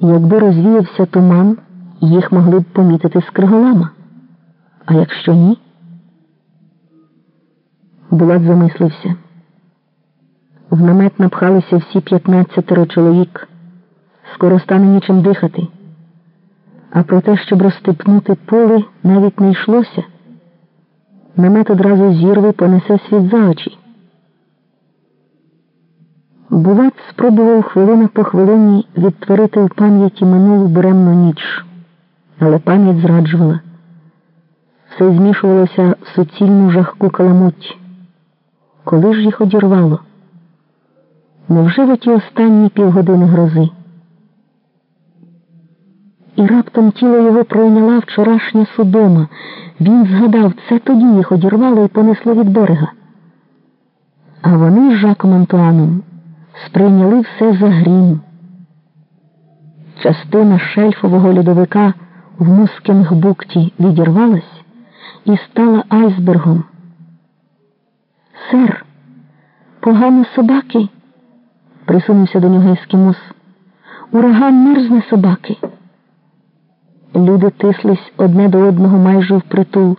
Якби розвіявся туман, їх могли б помітити з криголама. А якщо ні? Булат замислився. В намет напхалися всі п'ятнадцятеро чоловік. Скоро стане нічим дихати. А про те, щоб розстепнути поле, навіть не йшлося. Намет одразу зірви понесе світ за очі. Булат спробував хвилина по хвилині відтворити в пам'яті минулу буремну ніч, але пам'ять зраджувала. Все змішувалося в суцільну жахку каламуть. Коли ж їх одірвало? Невже в ті останні півгодини грози? І раптом тіло його пройняла вчорашня судома. Він згадав, це тоді їх одірвало і понесло від берега. А вони з Жаком Антуаном сприйняли все за грім. Частина шельфового льодовика в Мускінгбукті відірвалась і стала айсбергом. Сер, погано собаки, присунувся до нього ескімос. Ураган мерзне собаки. Люди тислись одне до одного майже впритул.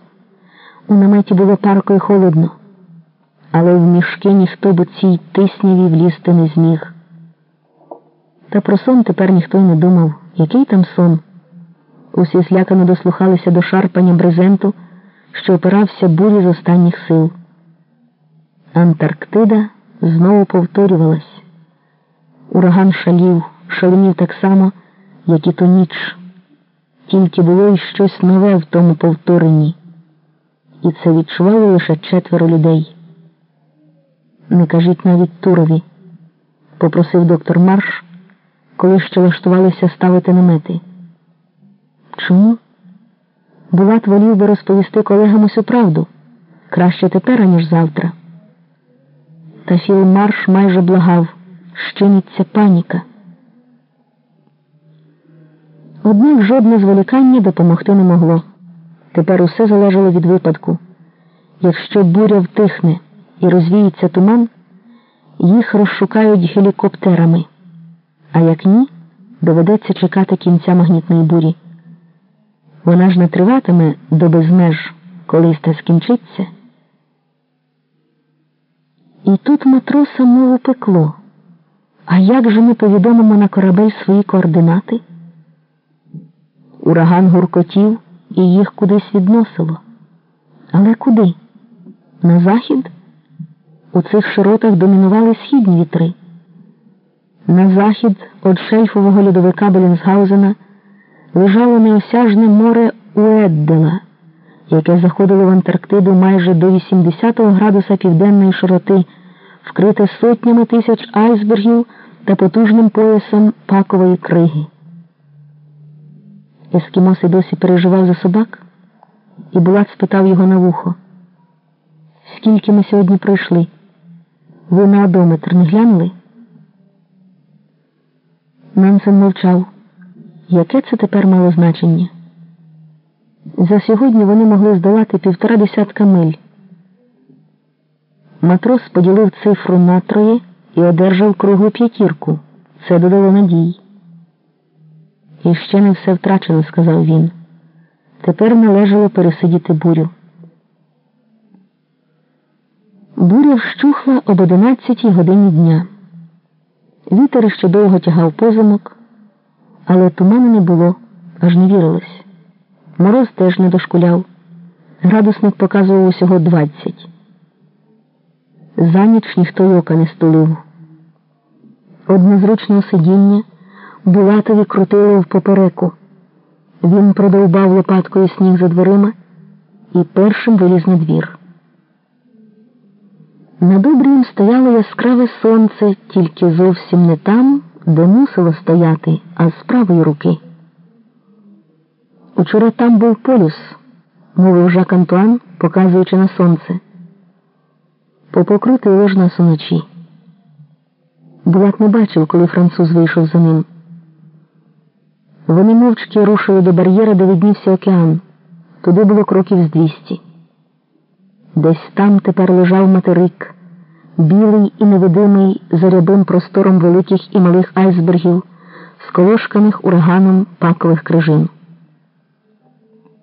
У наметі було парко й холодно, але в мішки ніхто б цій тисняві влізти не зміг. Та про сон тепер ніхто й не думав, який там сон. Усі злякано дослухалися до шарпання брезенту, що опирався бурі з останніх сил. Антарктида знову повторювалась. Ураган шалів, шаленів так само, як і ту ніч. Тільки було й щось нове в тому повторенні, і це відчували лише четверо людей. Не кажіть навіть Турові, попросив доктор Марш, коли ще влаштувалися ставити намети. Чому? Булат волів би розповісти колегам усю правду краще тепер, аніж завтра. Та Філ Марш майже благав, щиниться паніка. Однак жодне зволікання допомогти не могло. Тепер усе залежало від випадку. Якщо буря втихне і розвіється туман, їх розшукають гелікоптерами, а як ні, доведеться чекати кінця магнітної бурі. Вона ж не триватиме до безмеж, колись те скінчиться. І тут матроса мову пекло. А як же ми повідомимо на корабель свої координати? Ураган гуркотів і їх кудись відносило. Але куди? На захід? У цих широтах домінували східні вітри. На захід від шельфового льодовика Белінсгаузена лежало неосяжне море Уеддела, яке заходило в Антарктиду майже до 80 градуса південної широти, вкрите сотнями тисяч айсбергів та потужним поясом пакової криги. Ескімос і досі переживав за собак, і Булат спитав його на вухо. Скільки ми сьогодні пройшли? Ви на одометр не глянули? Нансен мовчав. Яке це тепер мало значення? За сьогодні вони могли здолати півтора десятка миль. Матрос поділив цифру на троє і одержав круглу п'ятірку. Це додало надій. І ще не все втрачено, сказав він. Тепер належало пересидіти бурю. Буря вщухла об одинадцятій годині дня. Вітер ще довго тягав позимок, але туману не було, аж не вірилось. Мороз теж не дошкуляв. Градусник показував усього двадцять. За ніч ніхто ока не стулив. Однозручного сидіння Булатові крутило в попереку. Він продовбав лопаткою сніг за дверима і першим виліз на двір. Над обрієм стояло яскраве сонце, тільки зовсім не там, де мусило стояти, а з правої руки. Учора там був полюс, мовив Жак Антуан, показуючи на сонце. Попокрутило ж нас уночі. Булат не бачив, коли француз вийшов за ним. Вони мовчки рушили до бар'єра, де виднівся океан. Туди було кроків з двісті. Десь там тепер лежав материк, білий і невидимий за рябим простором великих і малих айсбергів, сколошканих ураганом пакових крижин.